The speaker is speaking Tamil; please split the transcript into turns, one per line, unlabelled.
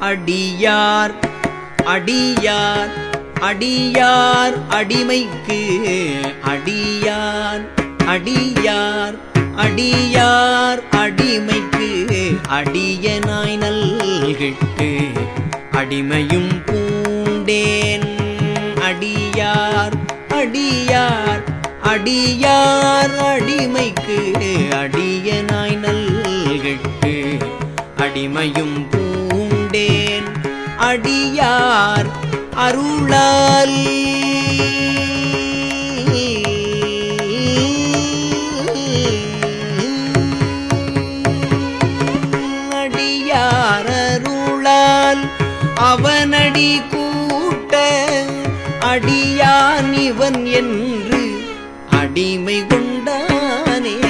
அடியார் அடியார் அடியார் அடிமைக்கு அடியார் அடியார் அடியார் அடிமைக்கு அடியனாய் நல்கிட்டு அடிமையும் பூண்டேன். அடியார் அடியார் அடியார் அடிமைக்கு அடியனாய் நல்கிட்டு அடிமையும் பூ அடியார் அருளால். அடியார் அருளால் அவனடி கூட்ட அடியான் இவன் என்று அடிமை கொண்டானே.